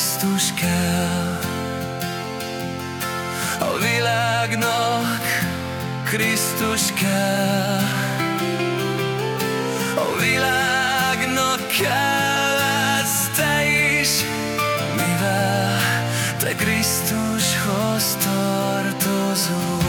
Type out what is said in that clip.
Krisztus kell. A világnak Krisztus kell. A világnak kell ez te is, mivel te Krisztushoz tartozol.